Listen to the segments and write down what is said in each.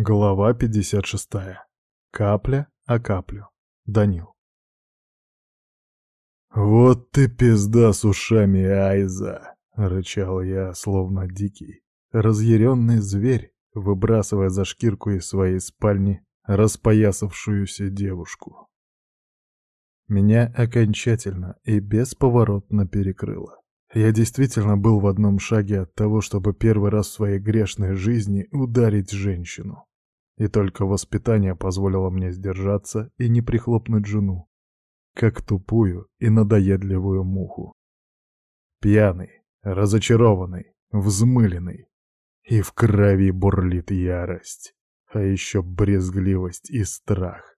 Глава 56. Капля о каплю. Данил. «Вот ты пизда с ушами, Айза!» — рычал я, словно дикий, разъяренный зверь, выбрасывая за шкирку из своей спальни распоясавшуюся девушку. Меня окончательно и бесповоротно перекрыло. Я действительно был в одном шаге от того, чтобы первый раз в своей грешной жизни ударить женщину. И только воспитание позволило мне сдержаться и не прихлопнуть жену, как тупую и надоедливую муху. Пьяный, разочарованный, взмыленный. И в крови бурлит ярость, а еще брезгливость и страх.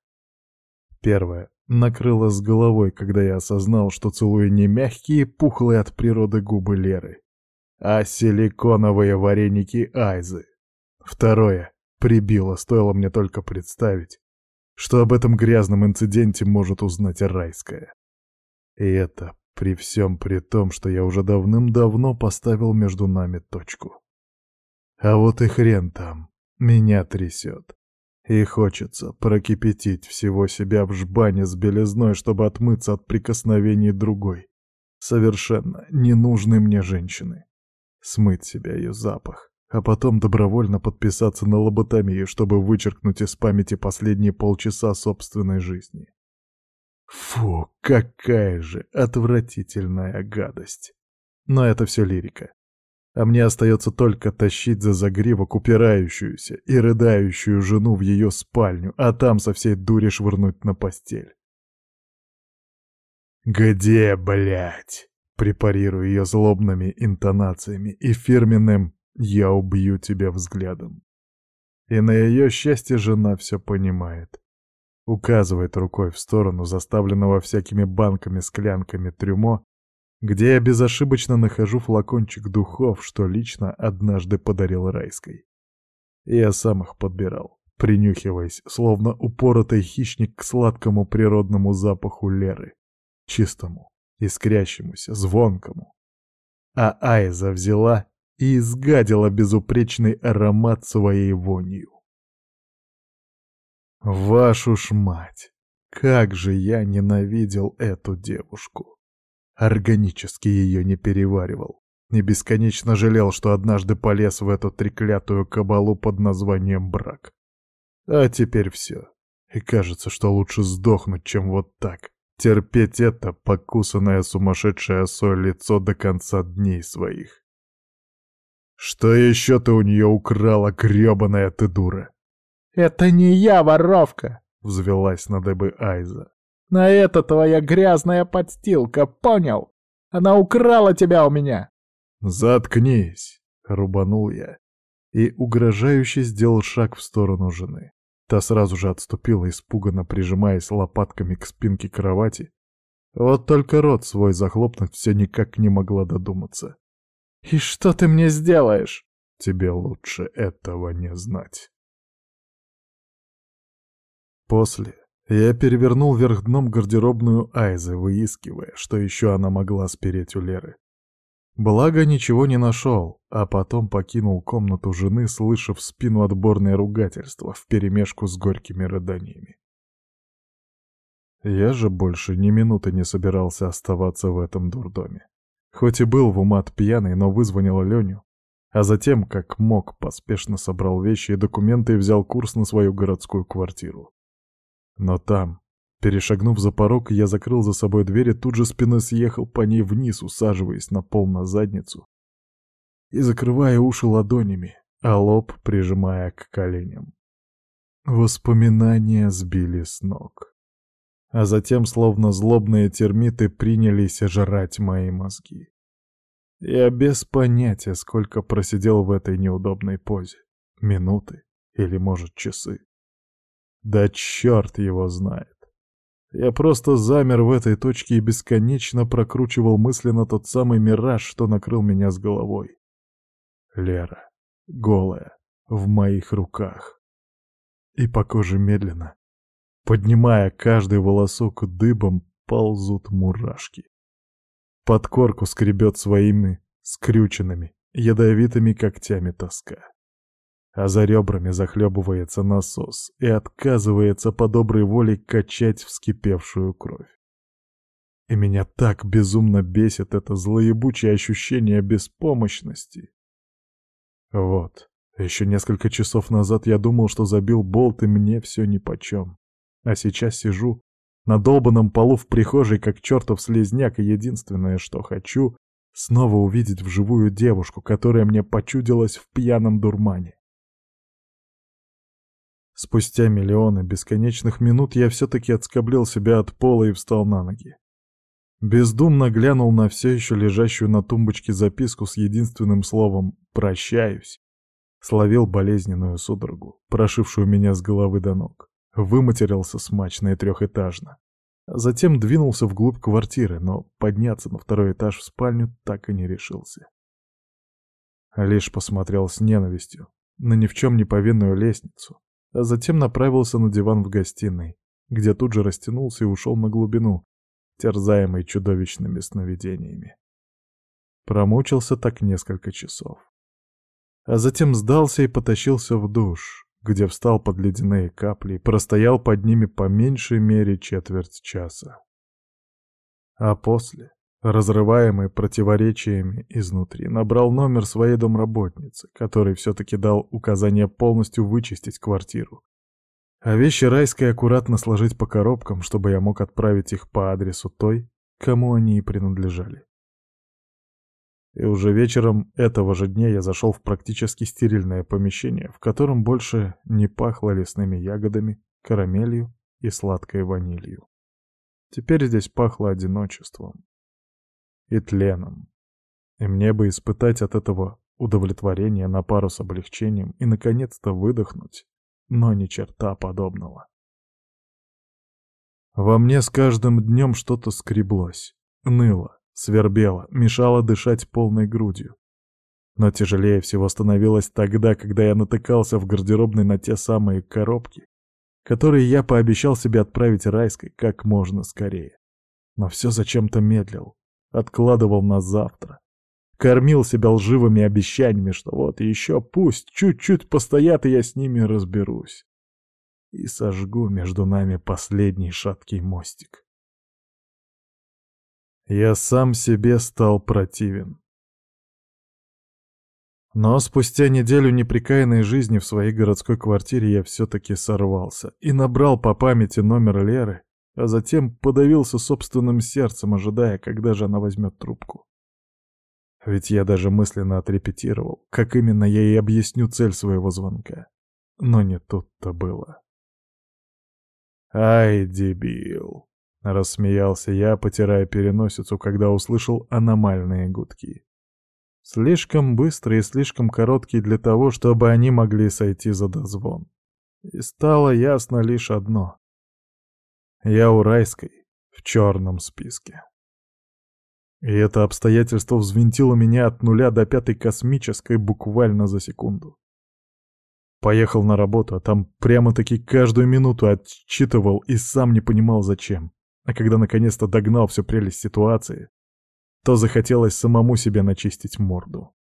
Первое накрыло с головой, когда я осознал, что целую не мягкие, пухлые от природы губы Леры, а силиконовые вареники Айзы. Второе Прибило, стоило мне только представить, что об этом грязном инциденте может узнать Райская. И это при всем при том, что я уже давным-давно поставил между нами точку. А вот и хрен там, меня трясет. И хочется прокипятить всего себя в жбане с белизной, чтобы отмыться от прикосновений другой, совершенно ненужной мне женщины. Смыть себя ее запах, а потом добровольно подписаться на лоботомию, чтобы вычеркнуть из памяти последние полчаса собственной жизни. Фу, какая же отвратительная гадость. Но это все лирика. А мне остается только тащить за загривок упирающуюся и рыдающую жену в ее спальню, а там со всей дури швырнуть на постель. «Где, блядь?» Препарирую ее злобными интонациями и фирменным я убью тебя взглядом. И на ее счастье жена все понимает. Указывает рукой в сторону заставленного всякими банками, склянками трюмо, где я безошибочно нахожу флакончик духов, что лично однажды подарил Райской. Я сам их подбирал, принюхиваясь, словно упоротый хищник к сладкому природному запаху Леры, чистому, искрящемуся, звонкому. А Айза взяла и изгадила безупречный аромат своей вонью. Вашу ж мать! Как же я ненавидел эту девушку! Органически ее не переваривал и бесконечно жалел, что однажды полез в эту треклятую кабалу под названием брак. А теперь все. И кажется, что лучше сдохнуть, чем вот так. Терпеть это покусанное сумасшедшее соль лицо до конца дней своих. «Что еще ты у нее украла, гребаная ты дура?» «Это не я, воровка!» — взвелась на дыбы Айза. «На это твоя грязная подстилка, понял? Она украла тебя у меня!» «Заткнись!» — рубанул я и угрожающе сделал шаг в сторону жены. Та сразу же отступила, испуганно прижимаясь лопатками к спинке кровати. Вот только рот свой захлопнуть все никак не могла додуматься. «И что ты мне сделаешь?» «Тебе лучше этого не знать». После я перевернул вверх дном гардеробную Айзы, выискивая, что еще она могла спереть у Леры. Благо, ничего не нашел, а потом покинул комнату жены, слышав в спину отборное ругательство вперемешку с горькими рыданиями. Я же больше ни минуты не собирался оставаться в этом дурдоме. Хоть и был в умат пьяный, но вызвонил Леню. А затем, как мог, поспешно собрал вещи и документы и взял курс на свою городскую квартиру. Но там, перешагнув за порог, я закрыл за собой дверь и тут же спиной съехал по ней вниз, усаживаясь на пол на задницу и закрывая уши ладонями, а лоб прижимая к коленям. Воспоминания сбили с ног а затем, словно злобные термиты, принялись жрать мои мозги. Я без понятия, сколько просидел в этой неудобной позе. Минуты или, может, часы. Да черт его знает. Я просто замер в этой точке и бесконечно прокручивал мысленно тот самый мираж, что накрыл меня с головой. Лера, голая, в моих руках. И по коже медленно, Поднимая каждый волосок дыбом, ползут мурашки. Под корку скребет своими скрюченными, ядовитыми когтями тоска. а за ребрами захлебывается насос и отказывается по доброй воле качать вскипевшую кровь. И меня так безумно бесит это злоебучее ощущение беспомощности. Вот, еще несколько часов назад я думал, что забил болт, и мне все нипочем. А сейчас сижу на долбанном полу в прихожей, как чертов слезняк, и единственное, что хочу, снова увидеть вживую девушку, которая мне почудилась в пьяном дурмане. Спустя миллионы бесконечных минут я все-таки отскоблил себя от пола и встал на ноги. Бездумно глянул на все еще лежащую на тумбочке записку с единственным словом «прощаюсь». Словил болезненную судорогу, прошившую меня с головы до ног. Выматерился смачно и трехэтажно. Затем двинулся вглубь квартиры, но подняться на второй этаж в спальню так и не решился. Лишь посмотрел с ненавистью на ни в чем не повинную лестницу, а затем направился на диван в гостиной, где тут же растянулся и ушел на глубину, терзаемый чудовищными сновидениями. Промучился так несколько часов. А затем сдался и потащился в душ, где встал под ледяные капли и простоял под ними по меньшей мере четверть часа. А после, разрываемый противоречиями изнутри, набрал номер своей домработницы, который все-таки дал указание полностью вычистить квартиру, а вещи райской аккуратно сложить по коробкам, чтобы я мог отправить их по адресу той, кому они и принадлежали. И уже вечером этого же дня я зашел в практически стерильное помещение, в котором больше не пахло лесными ягодами, карамелью и сладкой ванилью. Теперь здесь пахло одиночеством и тленом. И мне бы испытать от этого удовлетворение на пару с облегчением и, наконец-то, выдохнуть но ни черта подобного. Во мне с каждым днем что-то скреблось, ныло, свербело, мешало дышать полной грудью. Но тяжелее всего становилось тогда, когда я натыкался в гардеробной на те самые коробки, которые я пообещал себе отправить райской как можно скорее. Но все зачем-то медлил, откладывал на завтра, Кормил себя лживыми обещаниями, что вот еще пусть чуть-чуть постоят, и я с ними разберусь. И сожгу между нами последний шаткий мостик. Я сам себе стал противен. Но спустя неделю неприкаянной жизни в своей городской квартире я все-таки сорвался и набрал по памяти номер Леры, а затем подавился собственным сердцем, ожидая, когда же она возьмет трубку. Ведь я даже мысленно отрепетировал, как именно я ей объясню цель своего звонка. Но не тут-то было. «Ай, дебил!» — рассмеялся я, потирая переносицу, когда услышал аномальные гудки. Слишком быстрые и слишком короткие для того, чтобы они могли сойти за дозвон. И стало ясно лишь одно. Я у райской в черном списке. И это обстоятельство взвинтило меня от нуля до пятой космической буквально за секунду. Поехал на работу, а там прямо-таки каждую минуту отчитывал и сам не понимал зачем. А когда наконец-то догнал всю прелесть ситуации, то захотелось самому себе начистить морду.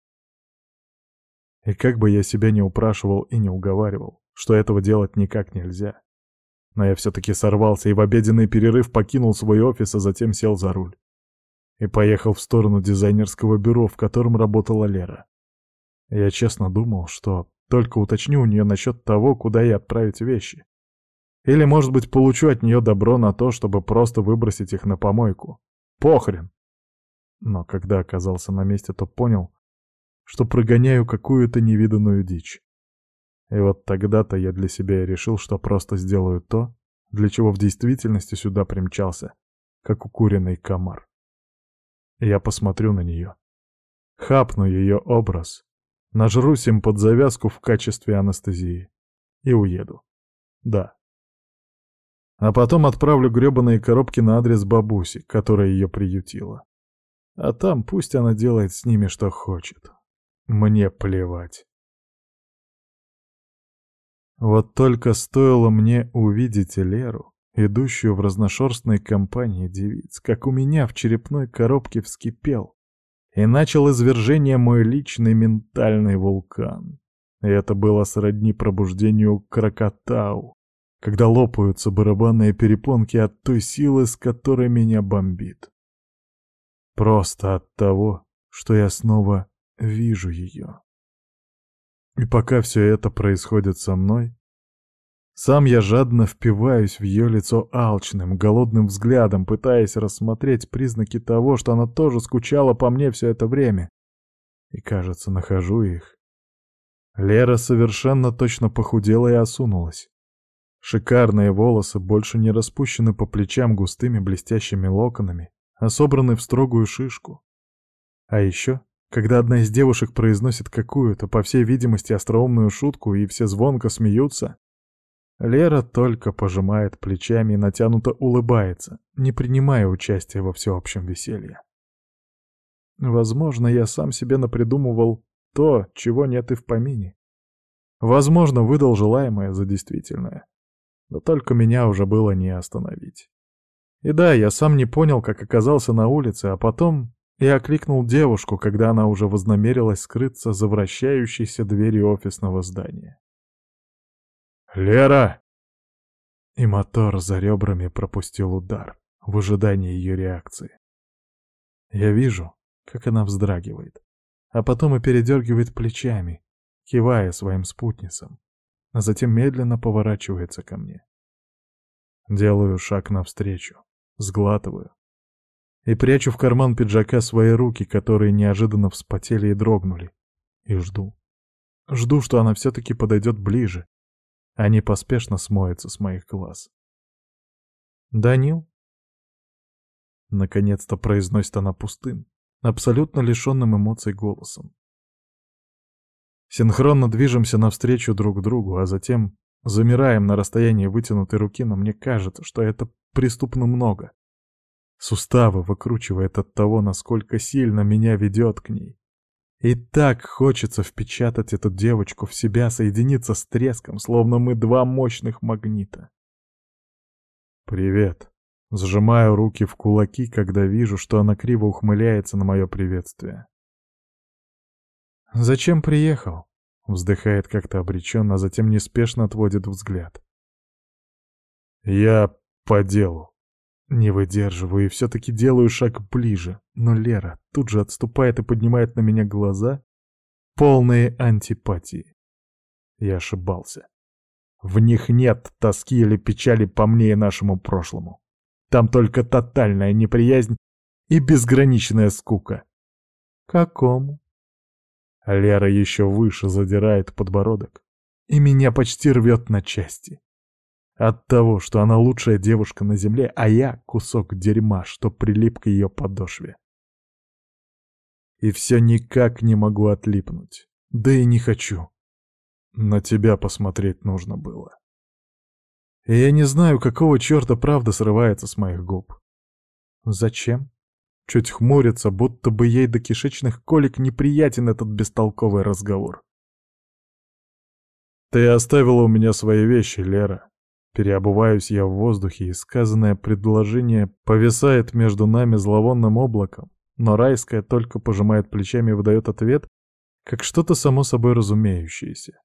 И как бы я себя не упрашивал и не уговаривал, что этого делать никак нельзя. Но я все-таки сорвался и в обеденный перерыв покинул свой офис, а затем сел за руль и поехал в сторону дизайнерского бюро, в котором работала Лера. Я честно думал, что только уточню у нее насчет того, куда ей отправить вещи. Или, может быть, получу от нее добро на то, чтобы просто выбросить их на помойку. Похрен! Но когда оказался на месте, то понял, что прогоняю какую-то невиданную дичь. И вот тогда-то я для себя и решил, что просто сделаю то, для чего в действительности сюда примчался, как укуренный комар. Я посмотрю на нее. Хапну ее образ. Нажрусь им под завязку в качестве анестезии. И уеду. Да. А потом отправлю грёбаные коробки на адрес бабуси, которая ее приютила. А там пусть она делает с ними что хочет. Мне плевать. Вот только стоило мне увидеть Леру, идущую в разношерстной компании девиц, как у меня в черепной коробке вскипел, и начал извержение мой личный ментальный вулкан. И это было сродни пробуждению крокотау, когда лопаются барабанные перепонки от той силы, с которой меня бомбит. Просто от того, что я снова вижу ее. И пока все это происходит со мной, сам я жадно впиваюсь в ее лицо алчным, голодным взглядом, пытаясь рассмотреть признаки того, что она тоже скучала по мне все это время. И, кажется, нахожу их. Лера совершенно точно похудела и осунулась. Шикарные волосы больше не распущены по плечам густыми блестящими локонами, а собраны в строгую шишку. А еще, когда одна из девушек произносит какую-то, по всей видимости, остроумную шутку, и все звонко смеются, Лера только пожимает плечами и натянуто улыбается, не принимая участия во всеобщем веселье. Возможно, я сам себе напридумывал то, чего нет и в помине. Возможно, выдал желаемое за действительное. Но только меня уже было не остановить. И да, я сам не понял, как оказался на улице, а потом я окликнул девушку, когда она уже вознамерилась скрыться за вращающейся дверью офисного здания. «Лера!» И мотор за ребрами пропустил удар в ожидании ее реакции. Я вижу, как она вздрагивает, а потом и передергивает плечами, кивая своим спутницам, а затем медленно поворачивается ко мне. Делаю шаг навстречу, сглатываю и прячу в карман пиджака свои руки, которые неожиданно вспотели и дрогнули, и жду. Жду, что она все-таки подойдет ближе, они поспешно смоются с моих глаз. «Данил?» Наконец-то произносит она пустым, абсолютно лишенным эмоций голосом. Синхронно движемся навстречу друг другу, а затем замираем на расстоянии вытянутой руки, но мне кажется, что это преступно много. Суставы выкручивает от того, насколько сильно меня ведет к ней. И так хочется впечатать эту девочку в себя, соединиться с треском, словно мы два мощных магнита. «Привет». Сжимаю руки в кулаки, когда вижу, что она криво ухмыляется на мое приветствие. «Зачем приехал?» — вздыхает как-то обреченно, а затем неспешно отводит взгляд. «Я по делу». Не выдерживаю и все-таки делаю шаг ближе, но Лера тут же отступает и поднимает на меня глаза, полные антипатии. Я ошибался. В них нет тоски или печали по мне и нашему прошлому. Там только тотальная неприязнь и безграничная скука. Какому? Лера еще выше задирает подбородок, и меня почти рвет на части. От того, что она лучшая девушка на земле, а я — кусок дерьма, что прилип к ее подошве. И все никак не могу отлипнуть. Да и не хочу. На тебя посмотреть нужно было. И я не знаю, какого черта правда срывается с моих губ. Зачем? Чуть хмурится, будто бы ей до кишечных колик неприятен этот бестолковый разговор. Ты оставила у меня свои вещи, Лера. Переобуваюсь я в воздухе, и сказанное предложение повисает между нами зловонным облаком, но райская только пожимает плечами и выдает ответ, как что-то само собой разумеющееся.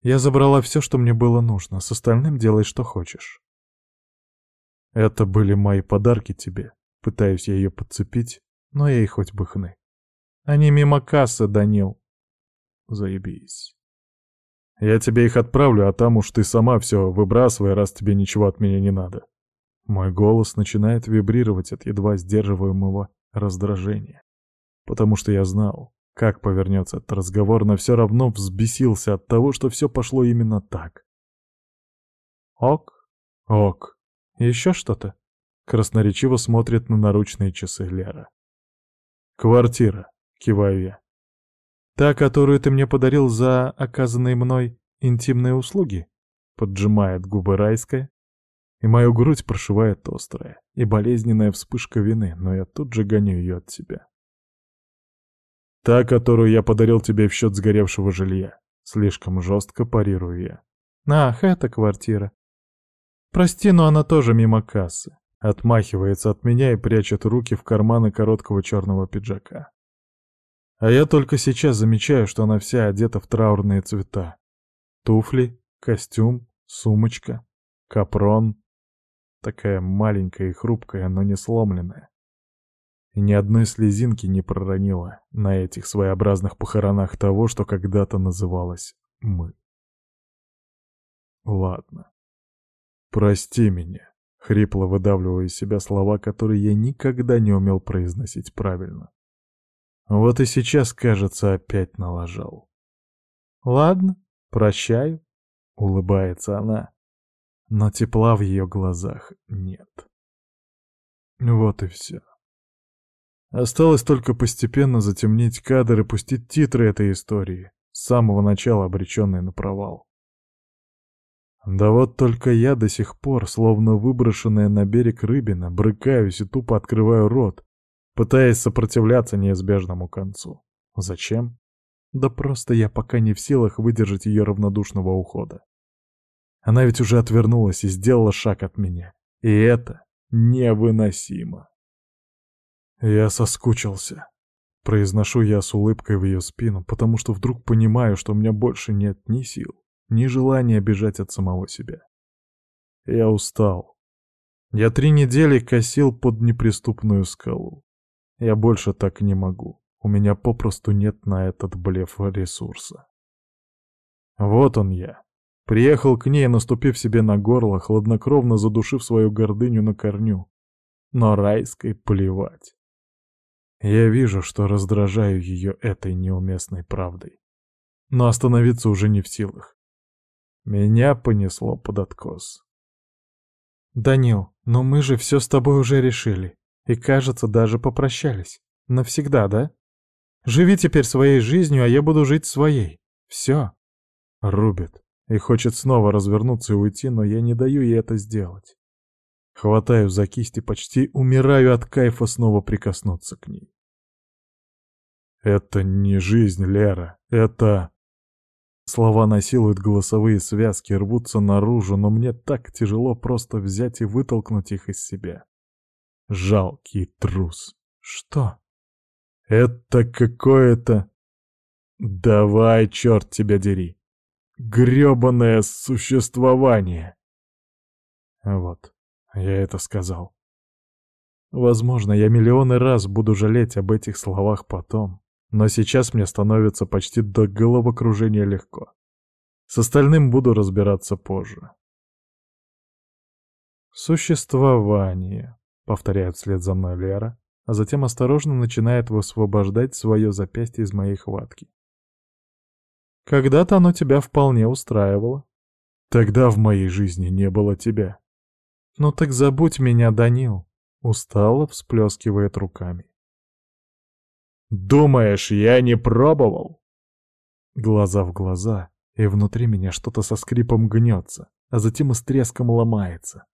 Я забрала все, что мне было нужно, с остальным делай, что хочешь. Это были мои подарки тебе. Пытаюсь я ее подцепить, но ей хоть бы хны. Они мимо кассы, Данил. Заебись. Я тебе их отправлю, а там уж ты сама все выбрасывай, раз тебе ничего от меня не надо. Мой голос начинает вибрировать от едва сдерживаемого раздражения. Потому что я знал, как повернется этот разговор, но все равно взбесился от того, что все пошло именно так. Ок, ок. Еще что-то? Красноречиво смотрит на наручные часы Лера. Квартира, киваю я. Та, которую ты мне подарил за оказанные мной интимные услуги?» Поджимает губы райская, и мою грудь прошивает острая и болезненная вспышка вины, но я тут же гоню ее от себя. «Та, которую я подарил тебе в счет сгоревшего жилья», слишком жестко парирую я. «Ах, это квартира. Прости, но она тоже мимо кассы». Отмахивается от меня и прячет руки в карманы короткого черного пиджака. А я только сейчас замечаю, что она вся одета в траурные цвета. Туфли, костюм, сумочка, капрон. Такая маленькая и хрупкая, но не сломленная. И ни одной слезинки не проронила на этих своеобразных похоронах того, что когда-то называлось «мы». Ладно. Прости меня. Хрипло выдавливаю из себя слова, которые я никогда не умел произносить правильно. Вот и сейчас, кажется, опять налажал. «Ладно, прощаю», — улыбается она, но тепла в ее глазах нет. Вот и все. Осталось только постепенно затемнить кадр и пустить титры этой истории, с самого начала обреченной на провал. Да вот только я до сих пор, словно выброшенная на берег рыбина, брыкаюсь и тупо открываю рот, пытаясь сопротивляться неизбежному концу. Зачем? Да просто я пока не в силах выдержать ее равнодушного ухода. Она ведь уже отвернулась и сделала шаг от меня. И это невыносимо. Я соскучился. Произношу я с улыбкой в ее спину, потому что вдруг понимаю, что у меня больше нет ни сил, ни желания бежать от самого себя. Я устал. Я три недели косил под неприступную скалу. Я больше так не могу. У меня попросту нет на этот блеф ресурса. Вот он я. Приехал к ней, наступив себе на горло, хладнокровно задушив свою гордыню на корню. Но райской плевать. Я вижу, что раздражаю ее этой неуместной правдой. Но остановиться уже не в силах. Меня понесло под откос. «Данил, но мы же все с тобой уже решили. И, кажется, даже попрощались. Навсегда, да? Живи теперь своей жизнью, а я буду жить своей. Все». Рубит. И хочет снова развернуться и уйти, но я не даю ей это сделать. Хватаю за кисть и почти умираю от кайфа снова прикоснуться к ней. Это не жизнь, Лера. Это... Слова насилуют голосовые связки, рвутся наружу, но мне так тяжело просто взять и вытолкнуть их из себя. Жалкий трус. Что? Это какое-то... Давай, черт тебя дери. грёбаное существование. Вот, я это сказал. Возможно, я миллионы раз буду жалеть об этих словах потом. Но сейчас мне становится почти до головокружения легко. С остальным буду разбираться позже. «Существование», — повторяет вслед за мной Лера, а затем осторожно начинает высвобождать свое запястье из моей хватки. «Когда-то оно тебя вполне устраивало. Тогда в моей жизни не было тебя». «Ну так забудь меня, Данил», — устало всплескивает руками. Думаешь, я не пробовал?» Глаза в глаза, и внутри меня что-то со скрипом гнется, а затем и с треском ломается.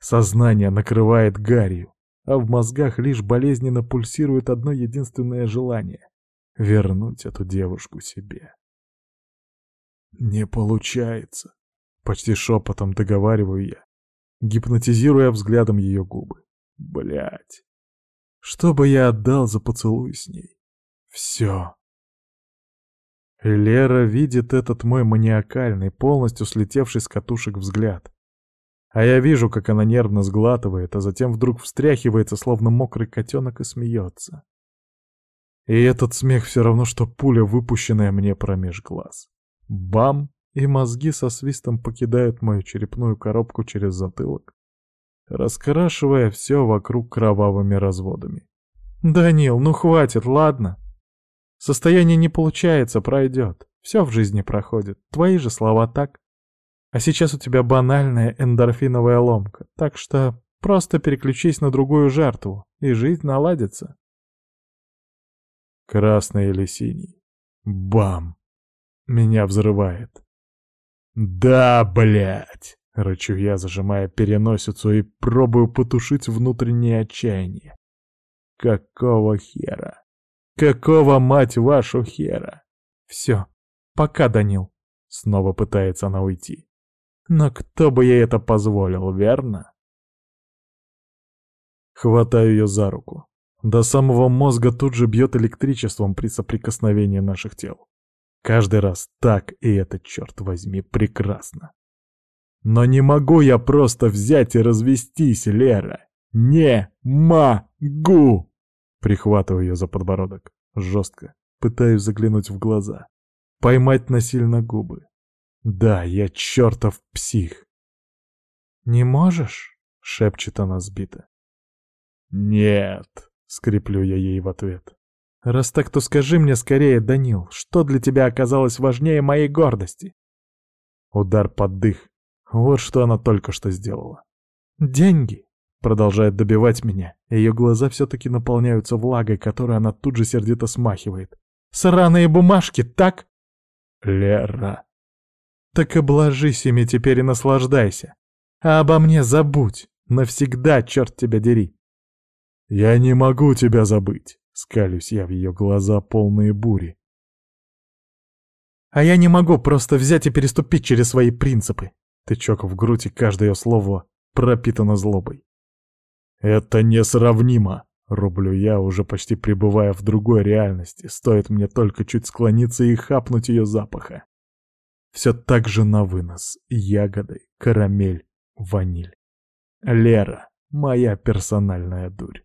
Сознание накрывает гарью, а в мозгах лишь болезненно пульсирует одно единственное желание — вернуть эту девушку себе. «Не получается», — почти шепотом договариваю я, гипнотизируя взглядом ее губы. Блять. Что бы я отдал за поцелуй с ней? Все. Лера видит этот мой маниакальный, полностью слетевший с катушек взгляд. А я вижу, как она нервно сглатывает, а затем вдруг встряхивается, словно мокрый котенок, и смеется. И этот смех все равно, что пуля, выпущенная мне промеж глаз. Бам! И мозги со свистом покидают мою черепную коробку через затылок, раскрашивая все вокруг кровавыми разводами. «Данил, ну хватит, ладно? Состояние не получается, пройдет. Все в жизни проходит. Твои же слова так. А сейчас у тебя банальная эндорфиновая ломка, так что просто переключись на другую жертву, и жизнь наладится». Красный или синий. Бам! Меня взрывает. «Да, блядь!» — рычу я, зажимая переносицу и пробую потушить внутреннее отчаяние. «Какого хера? Какого, мать вашу, хера?» «Все, пока, Данил!» — снова пытается она уйти. «Но кто бы ей это позволил, верно?» Хватаю ее за руку. До самого мозга тут же бьет электричеством при соприкосновении наших тел. Каждый раз так, и это, черт возьми, прекрасно. Но не могу я просто взять и развестись, Лера. Не могу! Прихватываю ее за подбородок. Жестко. Пытаюсь заглянуть в глаза. Поймать насильно губы. Да, я чертов псих. «Не можешь?» — шепчет она сбито. «Нет», — скреплю я ей в ответ. «Раз так, то скажи мне скорее, Данил, что для тебя оказалось важнее моей гордости?» Удар под дых. Вот что она только что сделала. «Деньги!» — продолжает добивать меня. Ее глаза все-таки наполняются влагой, которую она тут же сердито смахивает. «Сраные бумажки, так?» «Лера!» «Так обложись ими теперь и наслаждайся. А обо мне забудь. Навсегда, черт тебя дери!» «Я не могу тебя забыть!» — скалюсь я в ее глаза, полные бури. «А я не могу просто взять и переступить через свои принципы!» Тычок в грудь и каждое ее слово пропитано злобой. «Это несравнимо!» — рублю я, уже почти пребывая в другой реальности. Стоит мне только чуть склониться и хапнуть ее запаха. Все так же на вынос. Ягоды, карамель, ваниль. Лера, моя персональная дурь.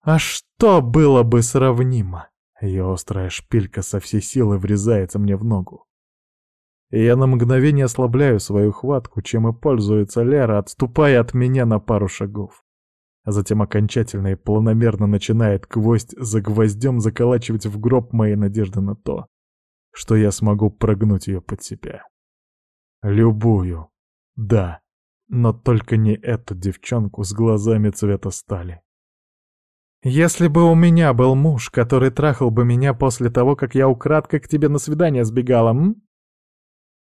А что было бы сравнимо? Ее острая шпилька со всей силы врезается мне в ногу. Я на мгновение ослабляю свою хватку, чем и пользуется Лера, отступая от меня на пару шагов. А затем окончательно и планомерно начинает гвоздь за гвоздем заколачивать в гроб мои надежды на то, что я смогу прогнуть ее под себя. Любую. Да, но только не эту девчонку с глазами цвета стали. Если бы у меня был муж, который трахал бы меня после того, как я украдкой к тебе на свидание сбегала, м?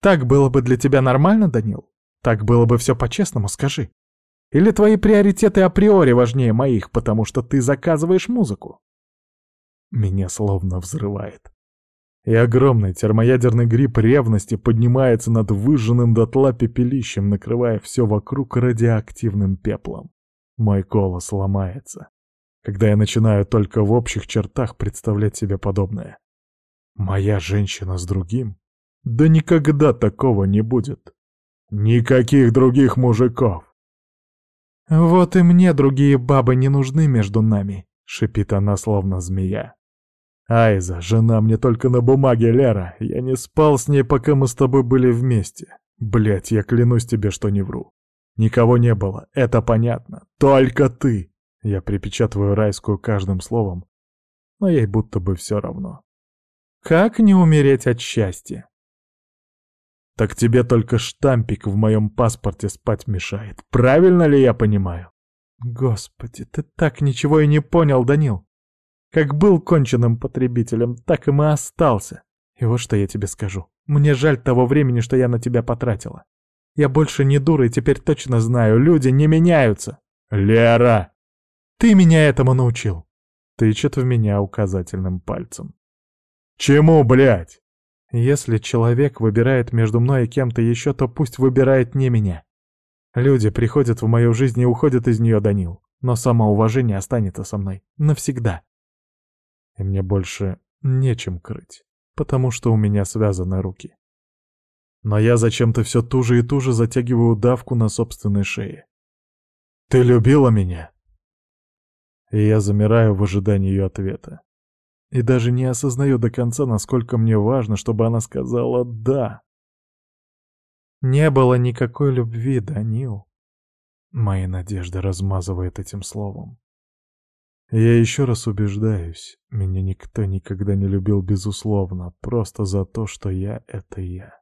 Так было бы для тебя нормально, Данил? Так было бы все по-честному, скажи. Или твои приоритеты априори важнее моих, потому что ты заказываешь музыку? Меня словно взрывает. И огромный термоядерный гриб ревности поднимается над выжженным дотла пепелищем, накрывая все вокруг радиоактивным пеплом. Мой голос ломается когда я начинаю только в общих чертах представлять себе подобное. Моя женщина с другим? Да никогда такого не будет. Никаких других мужиков. «Вот и мне другие бабы не нужны между нами», — шипит она, словно змея. «Айза, жена мне только на бумаге, Лера. Я не спал с ней, пока мы с тобой были вместе. Блять, я клянусь тебе, что не вру. Никого не было, это понятно. Только ты. Я припечатываю райскую каждым словом, но ей будто бы все равно. Как не умереть от счастья? Так тебе только штампик в моем паспорте спать мешает. Правильно ли я понимаю? Господи, ты так ничего и не понял, Данил. Как был конченным потребителем, так и и остался. И вот что я тебе скажу. Мне жаль того времени, что я на тебя потратила. Я больше не дура и теперь точно знаю, люди не меняются. Лера! Ты меня этому научил!» Тычет в меня указательным пальцем. «Чему, блядь?» «Если человек выбирает между мной и кем-то еще, то пусть выбирает не меня. Люди приходят в мою жизнь и уходят из нее, Данил, но самоуважение останется со мной навсегда. И мне больше нечем крыть, потому что у меня связаны руки. Но я зачем-то все туже и туже затягиваю давку на собственной шее. «Ты любила меня?» и я замираю в ожидании ее ответа. И даже не осознаю до конца, насколько мне важно, чтобы она сказала «да». Не было никакой любви, Данил. Мои надежды размазывает этим словом. Я еще раз убеждаюсь, меня никто никогда не любил безусловно, просто за то, что я — это я.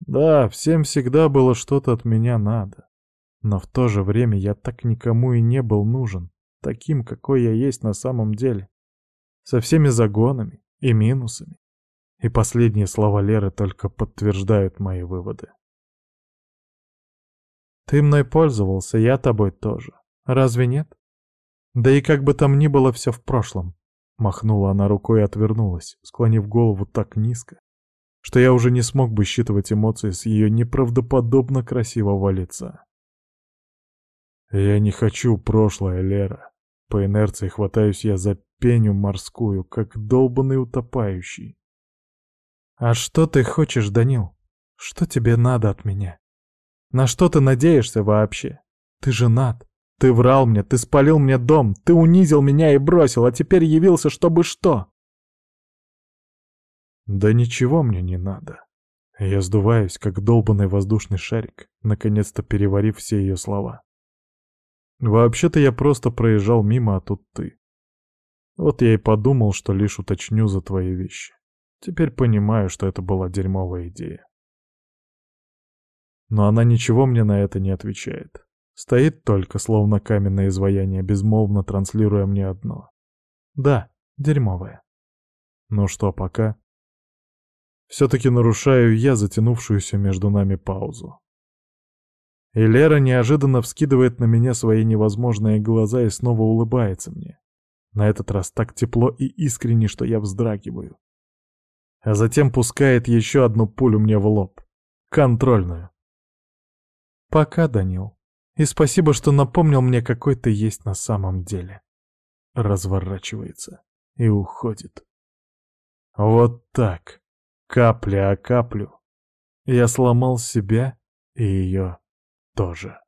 Да, всем всегда было что-то от меня надо, но в то же время я так никому и не был нужен таким, какой я есть на самом деле. Со всеми загонами и минусами. И последние слова Леры только подтверждают мои выводы. Ты мной пользовался, я тобой тоже. Разве нет? Да и как бы там ни было все в прошлом. Махнула она рукой и отвернулась, склонив голову так низко, что я уже не смог бы считывать эмоции с ее неправдоподобно красивого лица. «Я не хочу прошлое, Лера. По инерции хватаюсь я за пеню морскую, как долбанный утопающий. «А что ты хочешь, Данил? Что тебе надо от меня? На что ты надеешься вообще? Ты женат. Ты врал мне, ты спалил мне дом, ты унизил меня и бросил, а теперь явился, чтобы что?» «Да ничего мне не надо». Я сдуваюсь, как долбанный воздушный шарик, наконец-то переварив все ее слова. Вообще-то я просто проезжал мимо, а тут ты. Вот я и подумал, что лишь уточню за твои вещи. Теперь понимаю, что это была дерьмовая идея. Но она ничего мне на это не отвечает. Стоит только, словно каменное изваяние, безмолвно транслируя мне одно. Да, дерьмовая. Ну что, пока? Все-таки нарушаю я затянувшуюся между нами паузу. И Лера неожиданно вскидывает на меня свои невозможные глаза и снова улыбается мне. На этот раз так тепло и искренне, что я вздрагиваю. А затем пускает еще одну пулю мне в лоб. Контрольную. Пока, Данил. И спасибо, что напомнил мне, какой ты есть на самом деле. Разворачивается и уходит. Вот так, капля о каплю, я сломал себя и ее тоже.